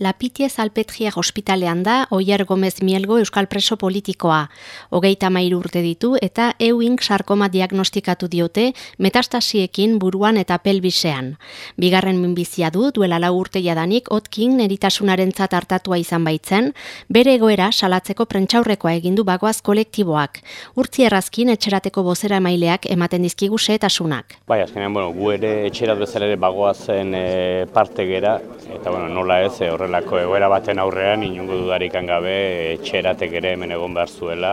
Lapitie Zalpetriak ospitalean da Oier Gomez Mielgo Euskal Preso politikoa. Hogeita mairu urte ditu eta euink sarkoma diagnostikatu diote metastasiekin buruan eta pelbisean. Bigarren minbizia du duela lau urte jadanik otkin eritasunaren hartatua izan baitzen, bere egoera salatzeko prentxaurrekoa egindu bagoaz kolektiboak. Urtzi errazkin etxerateko bozera emaileak ematen dizkigu setasunak. Bai, azkenean, bueno, gu ere etxerat bezala ere bagoazen e, parte gera, eta bueno, nola ez, e, horrelako egoera baten aurrean inungo dudarik gabe etxeratek ere hemen egon behar zuela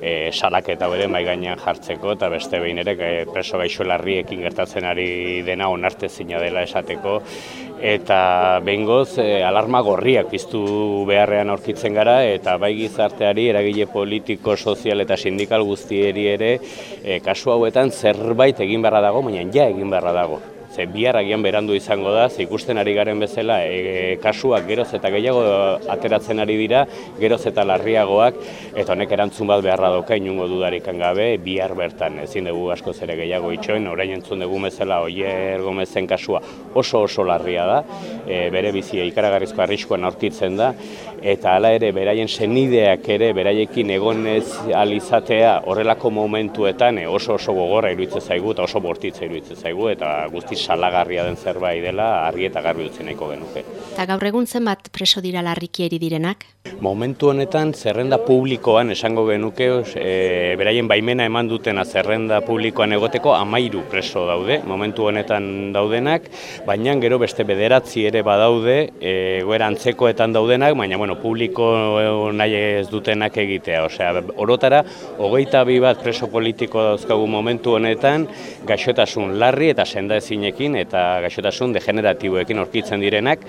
e, salak eta bere mai gainean jartzeko eta beste behin ere e, preso gaixo gertatzen ari dena onarte zina dela esateko. Eta behingoz e, alarma gorriak piztu beharrean aurkitzen gara eta bai gizarteari eragile politiko, sozial eta sindikal guztieri ere e, kasu hauetan zerbait egin beharra dago, baina ja egin beharra dago ze bihar agian berandu izango da, ze ikusten ari garen bezala, e, kasuak geroz eta gehiago ateratzen ari dira, geroz eta larriagoak, eta honek erantzun bat beharra doka inungo dudarikan gabe, bihar bertan, ezin dugu asko zere gehiago itxoen, orain entzun dugu bezala, oier gomezen kasua oso oso larria da, e, bere bizia ikaragarrizko arriskoan aurkitzen da, eta hala ere, beraien senideak ere, beraiekin egonez alizatea horrelako momentuetan e, oso oso gogorra iruditzen zaigu, eta oso bortitza iruditzen zaigu, eta guzti salagarria den zerbait dela argi eta garbi utzi nahiko genuke. Eta gaur egun zenbat preso dira larrikieri direnak? Momentu honetan zerrenda publikoan esango genuke e, beraien baimena eman dutena zerrenda publikoan egoteko amairu preso daude, momentu honetan daudenak, baina gero beste bederatzi ere badaude, e, goera antzekoetan daudenak, baina bueno, publiko nahi ez dutenak egitea. Osea, orotara, hogeita bi bat preso politiko dauzkagu momentu honetan, gaixotasun larri eta senda ezinek eta gaixotasun degeneratiboekin aurkitzen direnak,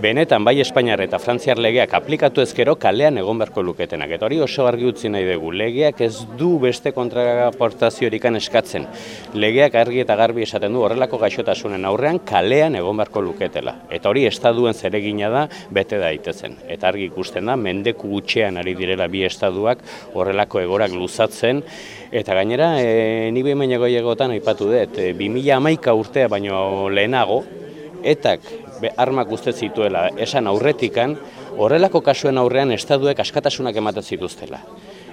benetan bai Espainiar eta Frantziar legeak aplikatu ezkero kalean egon beharko luketenak. Eta hori oso argi utzi nahi dugu, legeak ez du beste kontraportaziorikan eskatzen. Legeak argi eta garbi esaten du horrelako gaixotasunen aurrean kalean egon beharko luketela. Eta hori estaduen zeregina da bete daitezen. Eta argi ikusten da, mendeku gutxean ari direla bi estaduak horrelako egorak luzatzen. Eta gainera, e, ni behin egotan aipatu dut, e, 2000 urtea baino baino lehenago, etak armak uste zituela esan aurretikan, horrelako kasuen aurrean estaduek askatasunak ematen zituztela.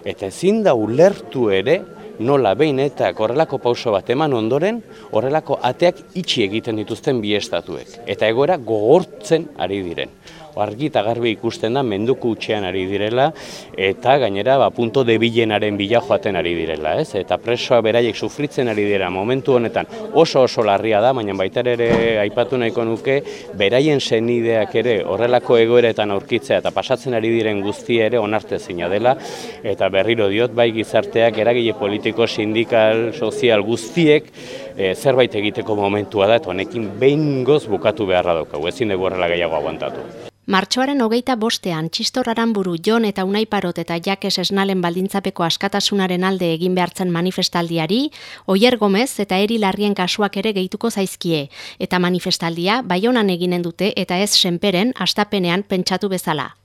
Eta ezin da ulertu ere, nola behin eta horrelako pauso bat eman ondoren, horrelako ateak itxi egiten dituzten bi estatuek. Eta egoera gogortzen ari diren argi eta garbi ikusten da menduku utxean ari direla eta gainera ba, punto debilenaren bila joaten ari direla. Ez? Eta presoa beraiek sufritzen ari dira momentu honetan oso oso larria da, baina baita ere aipatu nahiko nuke beraien senideak ere horrelako egoeretan aurkitzea eta pasatzen ari diren guzti ere onarte zina dela eta berriro diot bai gizarteak eragile politiko, sindikal, sozial guztiek e, zerbait egiteko momentua da eta honekin behin goz bukatu beharra daukagu, ezin dugu horrela gehiago aguantatu. Martxoaren hogeita bostean, txistorraran buru Jon eta Unaiparot eta Jakes Esnalen baldintzapeko askatasunaren alde egin behartzen manifestaldiari, Oier Gomez eta Eri Larrien kasuak ere gehituko zaizkie, eta manifestaldia baionan eginen dute eta ez senperen astapenean pentsatu bezala.